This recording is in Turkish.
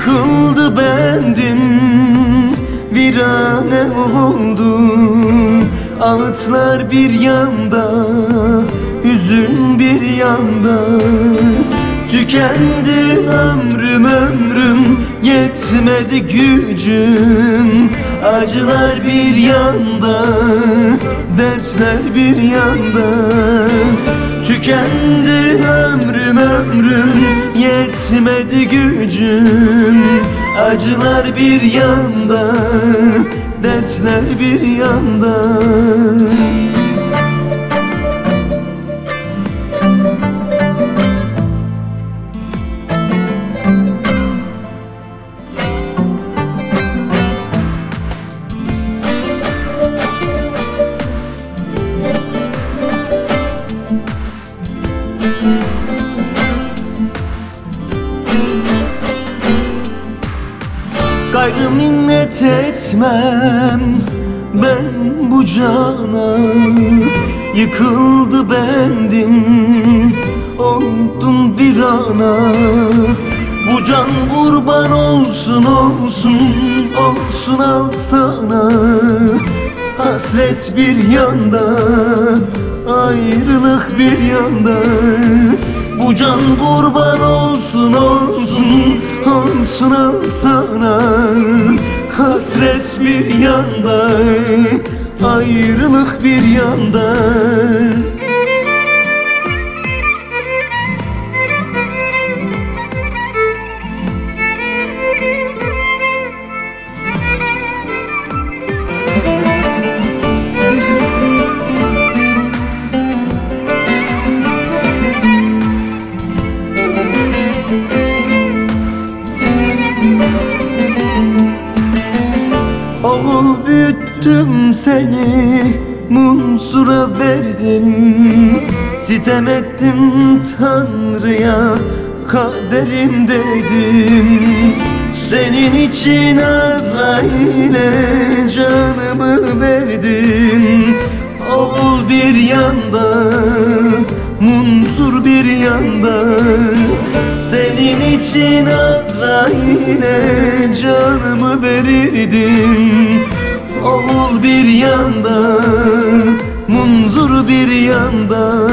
Yıkıldı bendim Virane oldum. Ağıtlar bir yanda Hüzün bir yanda. Tükendi ömrüm ömrüm Yetmedi gücüm. Acılar bir yanda Dertler bir yanda. Tükendi ömrüm ömrüm Yetmedi gücüm. Acılar bir yanda Dertler bir yanda minnet etmem ben bu cana. Yıkıldı bendim oldum virana Bu can kurban olsun olsun olsun al sana. Hasret bir yanda ayrılık bir yanda Bu can kurban olsun olsun olsun sana. Hasret bir yanda ayrılık bir yanda Oğul büyüttüm seni Munzura verdim. Sitem ettim Tanrı'ya Kaderim dedim. Senin için Azrail'e canımı verdim. Oğul bir yanda Munzur bir yanda için Azrail'e canımı verirdim. Oğul bir yanda Munzur bir yanda